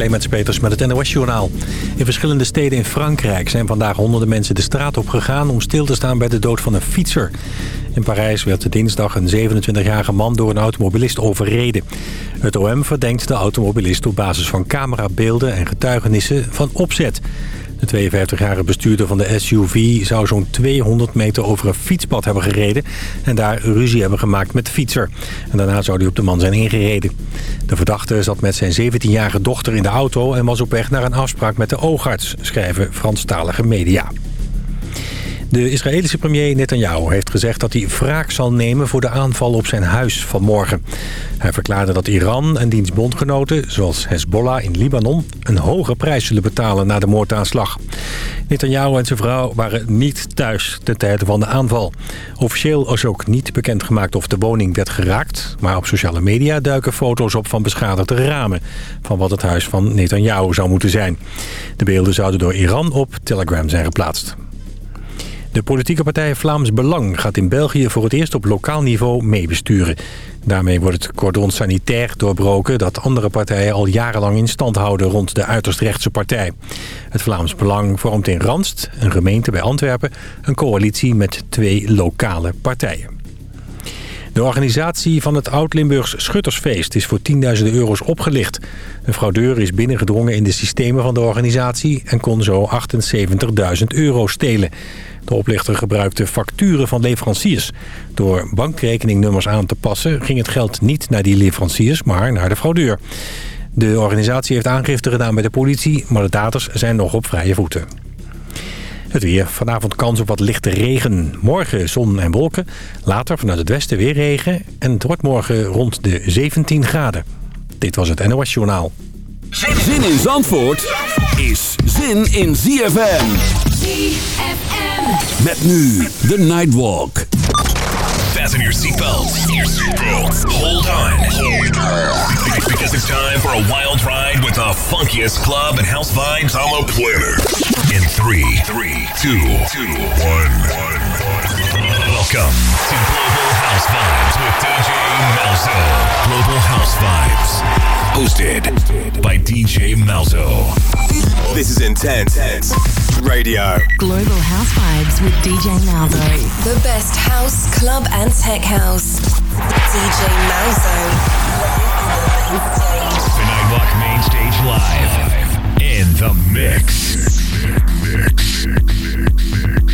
Clemens Peters met het NOS-journaal. In verschillende steden in Frankrijk zijn vandaag honderden mensen de straat op gegaan... om stil te staan bij de dood van een fietser. In Parijs werd dinsdag een 27-jarige man door een automobilist overreden. Het OM verdenkt de automobilist op basis van camerabeelden en getuigenissen van opzet. De 52-jarige bestuurder van de SUV zou zo'n 200 meter over een fietspad hebben gereden... en daar ruzie hebben gemaakt met de fietser. En daarna zou hij op de man zijn ingereden. De verdachte zat met zijn 17-jarige dochter in de auto... en was op weg naar een afspraak met de oogarts, schrijven Franstalige media. De Israëlische premier Netanyahu heeft gezegd dat hij wraak zal nemen voor de aanval op zijn huis vanmorgen. Hij verklaarde dat Iran en diens bondgenoten, zoals Hezbollah in Libanon, een hoge prijs zullen betalen na de moordaanslag. Netanyahu en zijn vrouw waren niet thuis ten tijde van de aanval. Officieel is ook niet bekendgemaakt of de woning werd geraakt, maar op sociale media duiken foto's op van beschadigde ramen van wat het huis van Netanyahu zou moeten zijn. De beelden zouden door Iran op Telegram zijn geplaatst. De politieke partij Vlaams Belang gaat in België voor het eerst op lokaal niveau meebesturen. Daarmee wordt het cordon sanitair doorbroken dat andere partijen al jarenlang in stand houden rond de uiterst rechtse partij. Het Vlaams Belang vormt in Randst, een gemeente bij Antwerpen, een coalitie met twee lokale partijen. De organisatie van het Oud-Limburgs Schuttersfeest is voor tienduizenden euro's opgelicht. Een fraudeur is binnengedrongen in de systemen van de organisatie en kon zo 78.000 euro stelen. De oplichter gebruikte facturen van leveranciers. Door bankrekeningnummers aan te passen ging het geld niet naar die leveranciers, maar naar de fraudeur. De organisatie heeft aangifte gedaan bij de politie, maar de daters zijn nog op vrije voeten. Het weer. Vanavond kans op wat lichte regen. Morgen zon en wolken. Later vanuit het westen weer regen. En het wordt morgen rond de 17 graden. Dit was het NOS Journaal. Zin in Zandvoort is zin in ZFM. ZFM. Met nu de Nightwalk. Fasten your seatbelts. Hold on. Hold on. Because it's time for a wild ride with the funkiest club and house vibes on the planet. In three, three, two, two, one, one. Welcome to Global House Vibes with DJ Malzo. Global House Vibes. Hosted by DJ Malzo. This is Intense Radio. Global House Vibes with DJ Malzo. The best house, club, and tech house. DJ Malzo. The Nightwalk Main Stage Live. In the mix. Intense.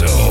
So.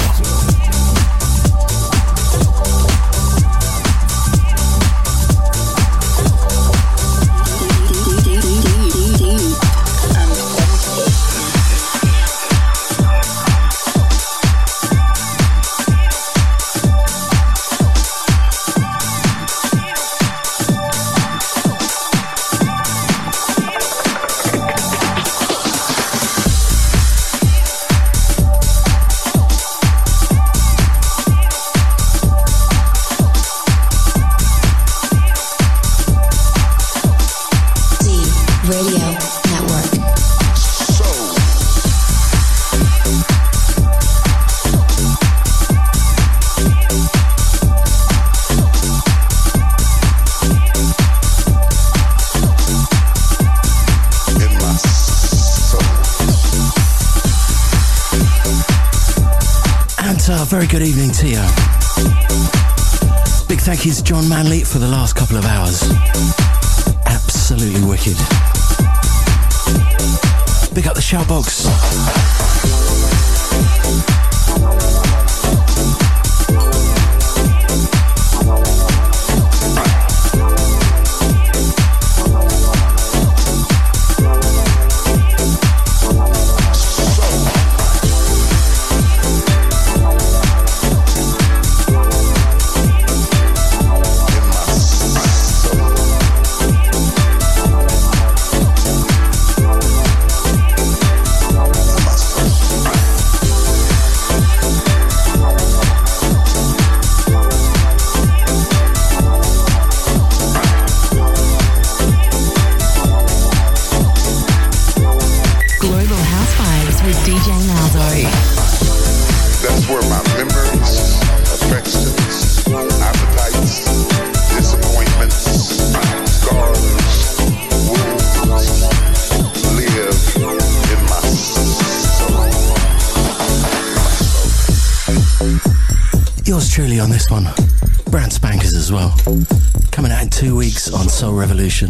Revolution.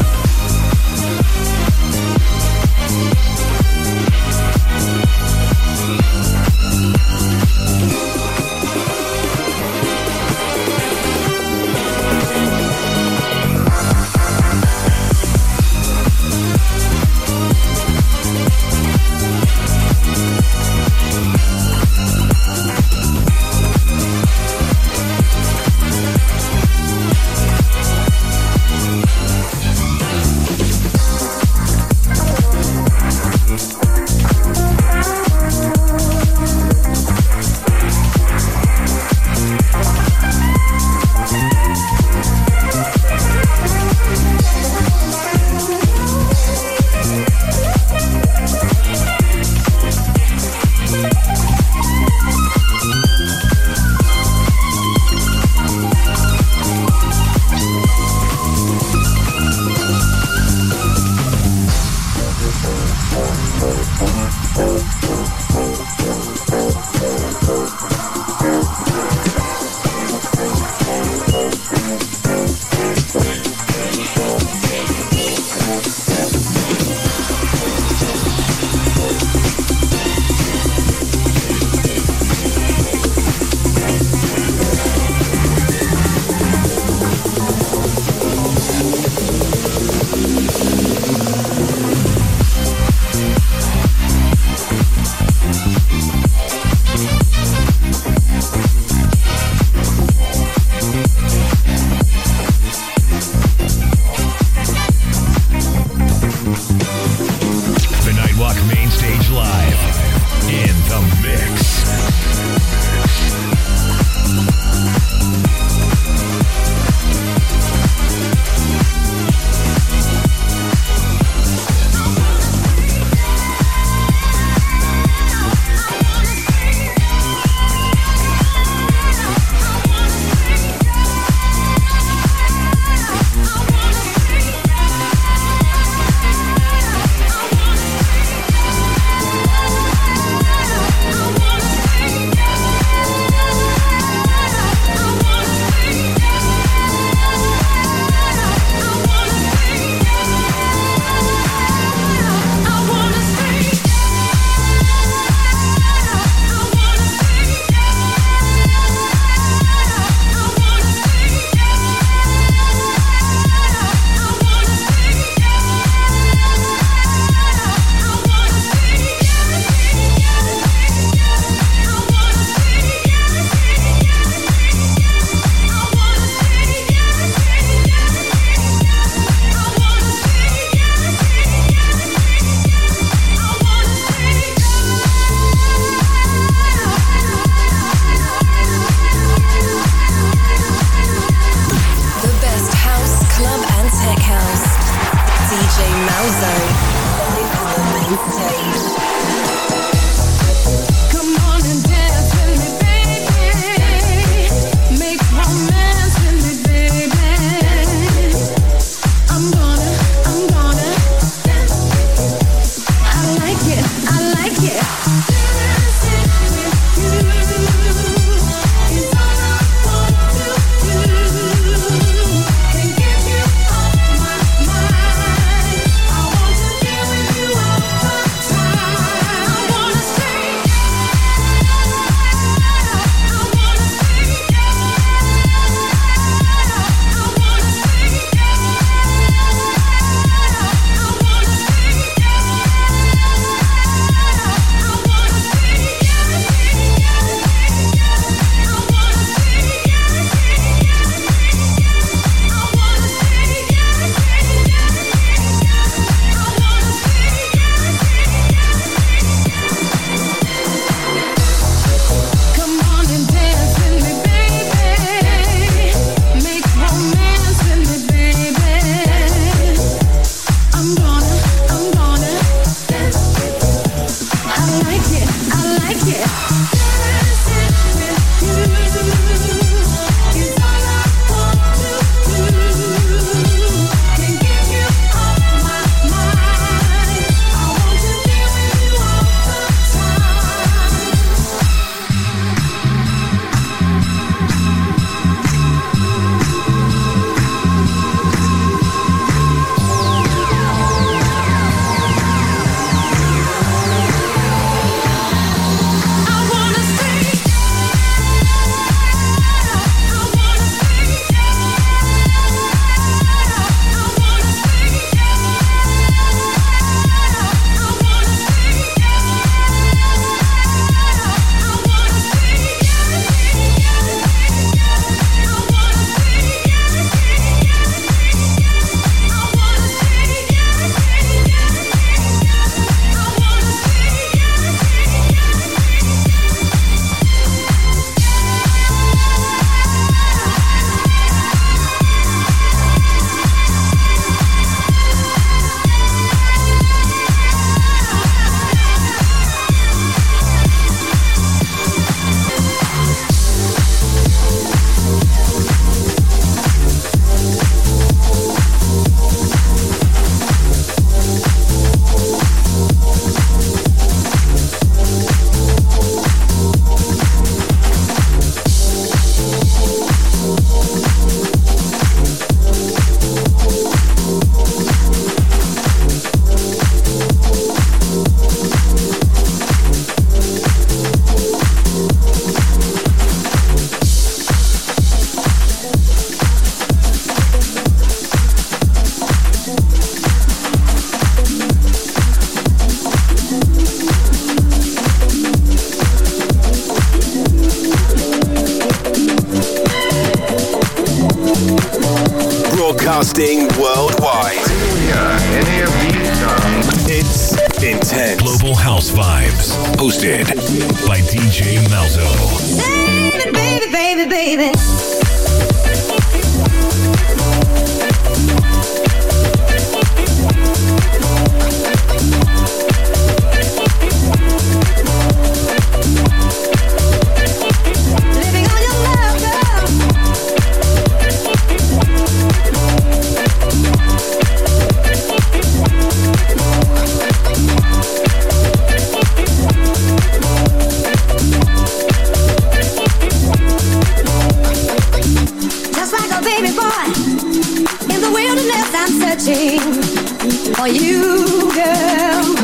for you, girl.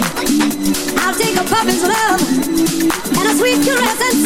I'll take a puppy's love and a sweet caress and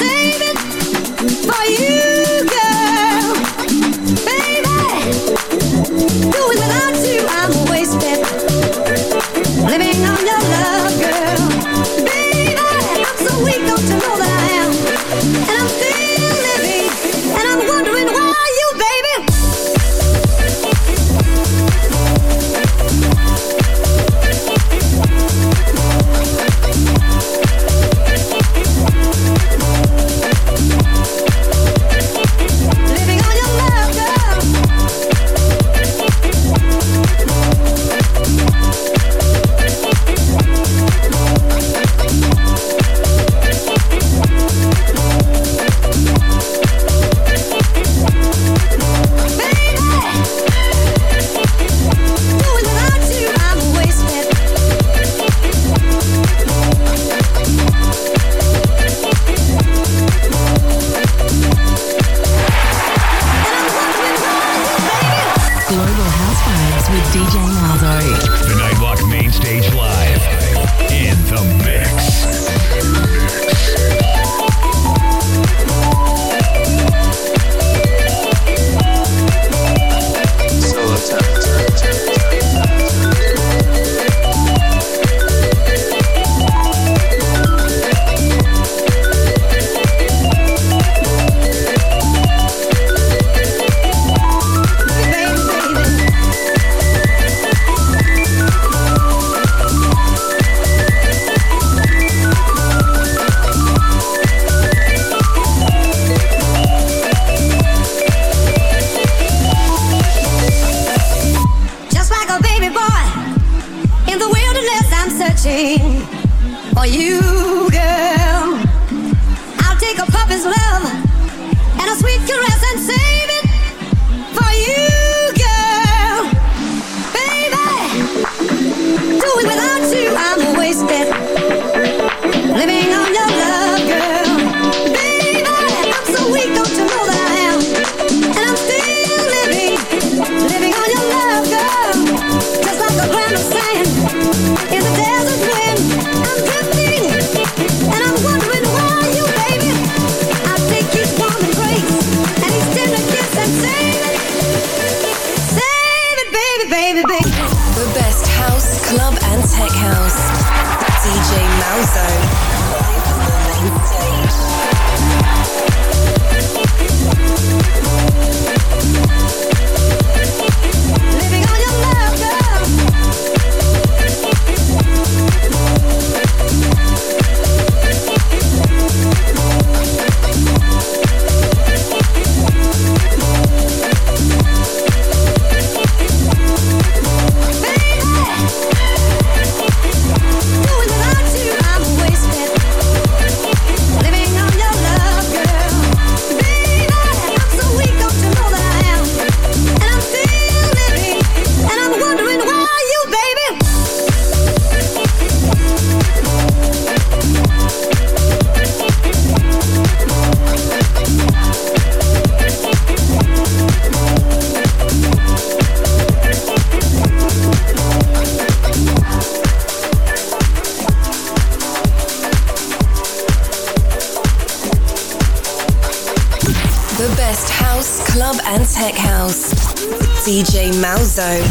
Zone.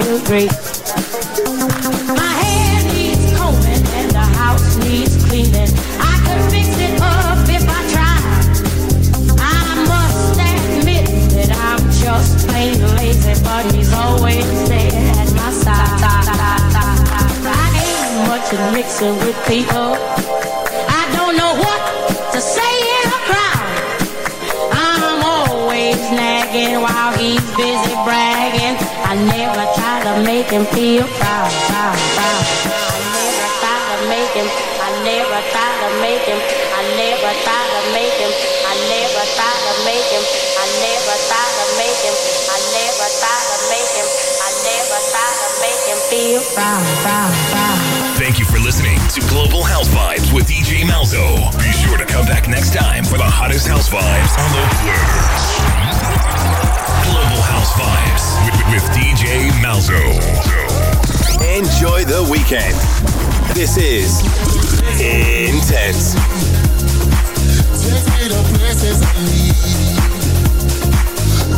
Girl, I feel proud. proud, proud. I never to make him. I never to make him. I never to make him. I never to make him. I never to make him. I never to make him. I never to make him feel proud. proud, proud. Thank you for listening to Global House Vibes with DJ Malzo. Be sure to come back next time for the hottest house vibes on the planet. Global House Vibes with, with DJ Malzo. Enjoy the weekend. This is Intense. Take me to places I need.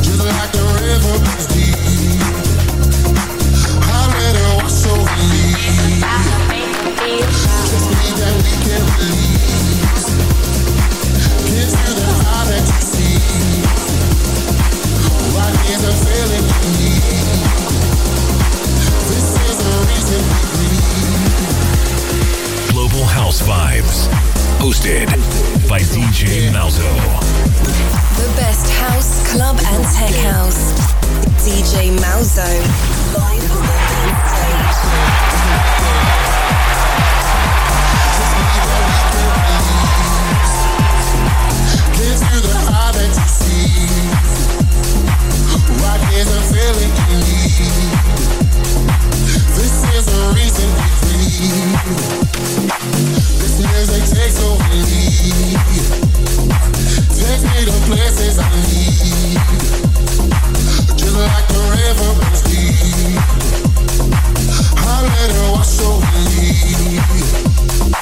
Just like the river runs deep. I let it wash over me. Just need that weekend release. Get to the heart that you see. Why is a feeling you need? Global House Vibes. Hosted by DJ Malzo. The best house, club, and tech house. DJ Malzo. Live on the stage. Get to the heart that you see. Why is a feeling you need? there's no. This music takes over me. Takes me to places I need. Just like the river runs deep. I let it wash over me.